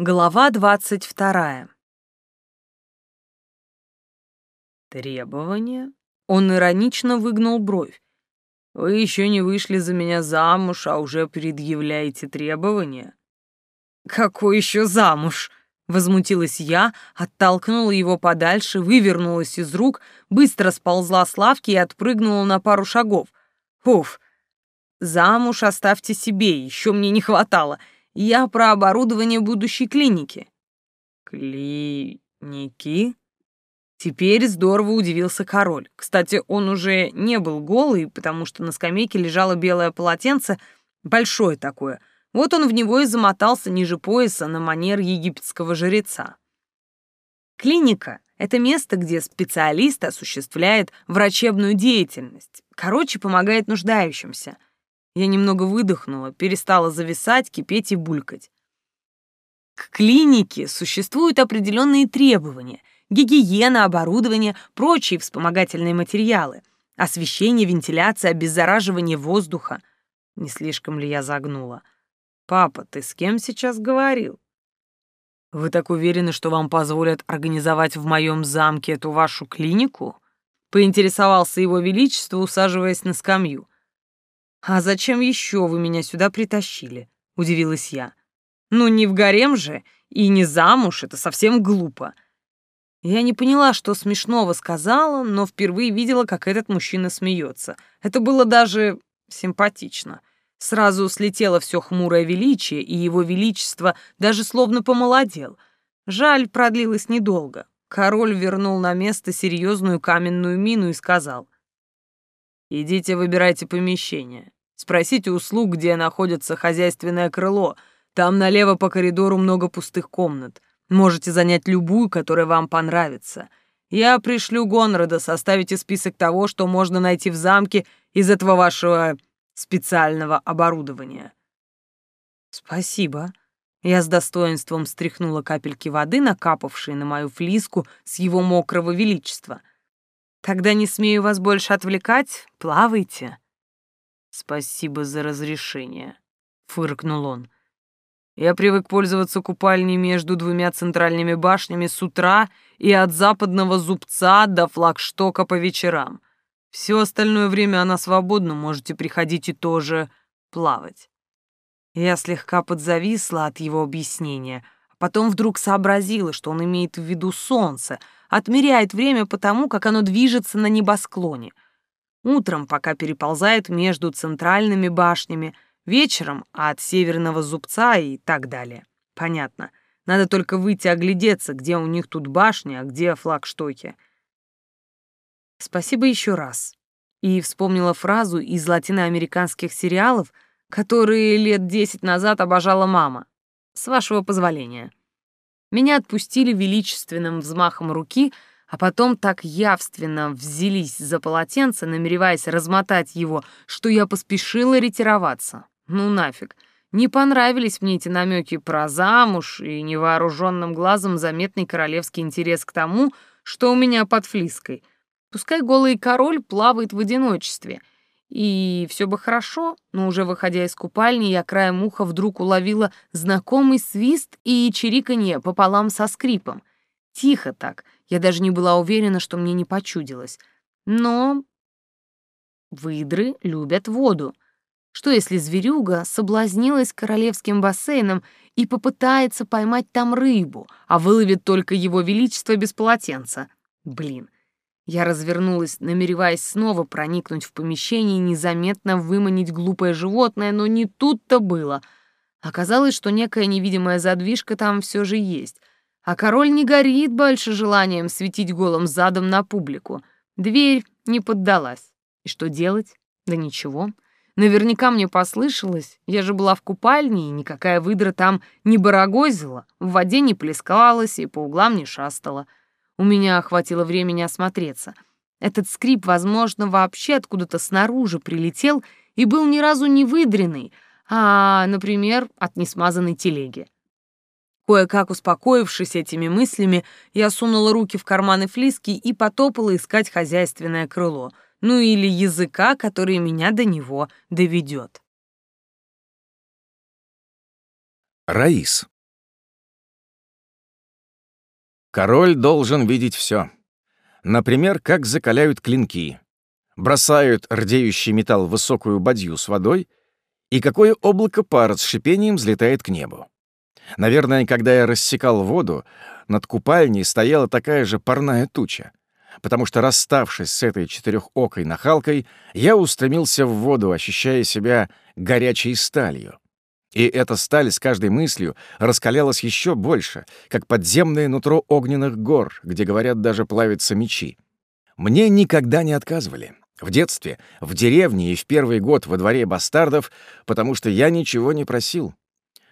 Глава двадцать вторая. Требования? Он иронично выгнул бровь. Вы еще не вышли за меня замуж, а уже предъявляете требования? Какой еще замуж? Возмутилась я, оттолкнула его подальше, вывернулась из рук, быстро сползла с лавки и отпрыгнула на пару шагов. Уф, замуж оставьте себе, еще мне не хватало — я про оборудование будущей клиники. Клиники? Теперь здорово удивился король. Кстати, он уже не был голый, потому что на скамейке лежало белое полотенце, большое такое. Вот он в него и замотался ниже пояса на манер египетского жреца. Клиника — это место, где специалист осуществляет врачебную деятельность. Короче, помогает нуждающимся — я немного выдохнула, перестала зависать, кипеть и булькать. К клинике существуют определенные требования. Гигиена, оборудование, прочие вспомогательные материалы. Освещение, вентиляция, обеззараживание воздуха. Не слишком ли я загнула? «Папа, ты с кем сейчас говорил?» «Вы так уверены, что вам позволят организовать в моем замке эту вашу клинику?» Поинтересовался его величество, усаживаясь на скамью. «А зачем еще вы меня сюда притащили?» — удивилась я. «Ну, не в гарем же и не замуж, это совсем глупо». Я не поняла, что смешного сказала, но впервые видела, как этот мужчина смеется. Это было даже симпатично. Сразу слетело все хмурое величие, и его величество даже словно помолодел. Жаль, продлилось недолго. Король вернул на место серьезную каменную мину и сказал — Идите выбирайте помещение. Спросите услуг, где находится хозяйственное крыло. Там налево по коридору много пустых комнат. Можете занять любую, которая вам понравится. Я пришлю Гонрада составите список того, что можно найти в замке из этого вашего специального оборудования. Спасибо. Я с достоинством стряхнула капельки воды, накапавшие на мою флиску с его мокрого величества. Тогда не смею вас больше отвлекать, плавайте. Спасибо за разрешение, фыркнул он. Я привык пользоваться купальней между двумя центральными башнями с утра и от западного зубца до флагштока по вечерам. Все остальное время она свободна, можете приходить и тоже плавать. Я слегка подзависла от его объяснения, потом вдруг сообразила, что он имеет в виду солнце — отмеряет время по тому, как оно движется на небосклоне. Утром, пока переползает между центральными башнями, вечером от северного зубца и так далее. Понятно. Надо только выйти оглядеться, где у них тут башни, а где флагштоки. Спасибо еще раз. И вспомнила фразу из латиноамериканских сериалов, которые лет десять назад обожала мама. С вашего позволения. Меня отпустили величественным взмахом руки, а потом так явственно взялись за полотенце, намереваясь размотать его, что я поспешила ретироваться. Ну нафиг. Не понравились мне эти намеки про замуж и невооруженным глазом заметный королевский интерес к тому, что у меня под флиской. Пускай голый король плавает в одиночестве — и все бы хорошо, но уже выходя из купальни, я краем уха вдруг уловила знакомый свист и чириканье пополам со скрипом. Тихо так, я даже не была уверена, что мне не почудилось. Но выдры любят воду. Что если зверюга соблазнилась королевским бассейном и попытается поймать там рыбу, а выловит только его величество без полотенца? Блин, я развернулась, намереваясь снова проникнуть в помещение и незаметно выманить глупое животное, но не тут-то было. Оказалось, что некая невидимая задвижка там все же есть. А король не горит больше желанием светить голым задом на публику. Дверь не поддалась. И что делать? Да ничего. Наверняка мне послышалось, я же была в купальне, и никакая выдра там не барагозила, в воде не плескалась и по углам не шастала. У меня хватило времени осмотреться. Этот скрип, возможно, вообще откуда-то снаружи прилетел и был ни разу не выдренный, а, например, от несмазанной телеги. Кое-как успокоившись этими мыслями, я сунула руки в карманы флиски и потопала искать хозяйственное крыло, ну или языка, который меня до него доведет. Раис. Король должен видеть все. Например, как закаляют клинки, бросают рдеющий металл в высокую бадью с водой и какое облако пара с шипением взлетает к небу. Наверное, когда я рассекал воду, над купальней стояла такая же парная туча, потому что, расставшись с этой четырехокой нахалкой, я устремился в воду, ощущая себя горячей сталью. И эта сталь с каждой мыслью раскалялась еще больше, как подземное нутро огненных гор, где, говорят, даже плавятся мечи. Мне никогда не отказывали. В детстве, в деревне и в первый год во дворе бастардов, потому что я ничего не просил.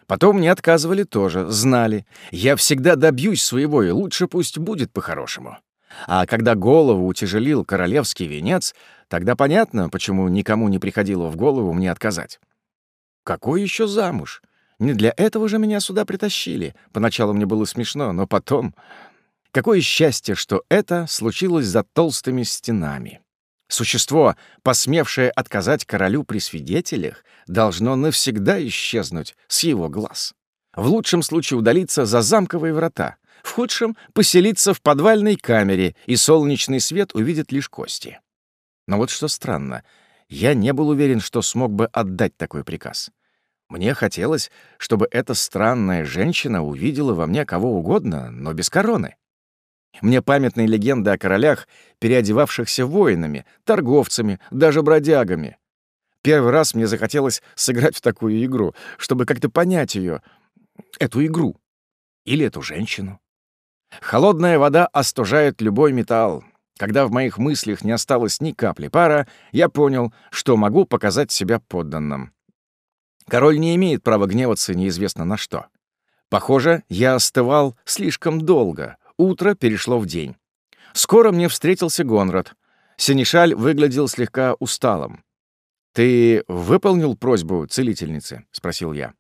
Потом мне отказывали тоже, знали. Я всегда добьюсь своего, и лучше пусть будет по-хорошему. А когда голову утяжелил королевский венец, тогда понятно, почему никому не приходило в голову мне отказать. Какой еще замуж? Не для этого же меня сюда притащили. Поначалу мне было смешно, но потом... Какое счастье, что это случилось за толстыми стенами. Существо, посмевшее отказать королю при свидетелях, должно навсегда исчезнуть с его глаз. В лучшем случае удалиться за замковые врата, в худшем — поселиться в подвальной камере, и солнечный свет увидит лишь кости. Но вот что странно, я не был уверен, что смог бы отдать такой приказ. Мне хотелось, чтобы эта странная женщина увидела во мне кого угодно, но без короны. Мне памятны легенды о королях, переодевавшихся воинами, торговцами, даже бродягами. Первый раз мне захотелось сыграть в такую игру, чтобы как-то понять ее, эту игру или эту женщину. Холодная вода остужает любой металл. Когда в моих мыслях не осталось ни капли пара, я понял, что могу показать себя подданным. Король не имеет права гневаться неизвестно на что. Похоже, я остывал слишком долго, Утро перешло в день. Скоро мне встретился Гонрад. Синишаль выглядел слегка усталым. «Ты выполнил просьбу целительницы?» — спросил я.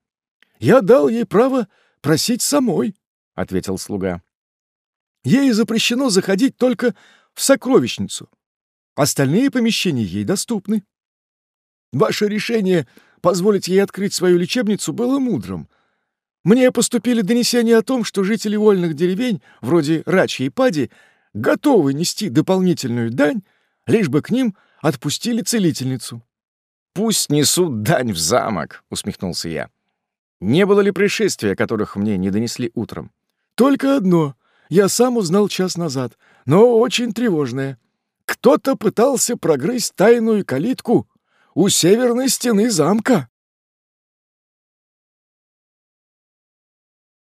«Я дал ей право просить самой», — ответил слуга. «Ей запрещено заходить только в сокровищницу. Остальные помещения ей доступны. Ваше решение позволить ей открыть свою лечебницу было мудрым. Мне поступили донесения о том, что жители вольных деревень, вроде Рачьей и Пади, готовы нести дополнительную дань, лишь бы к ним отпустили целительницу. «Пусть несут дань в замок», — усмехнулся я. «Не было ли происшествия, которых мне не донесли утром?» «Только одно. Я сам узнал час назад, но очень тревожное. Кто-то пытался прогрызть тайную калитку у северной стены замка».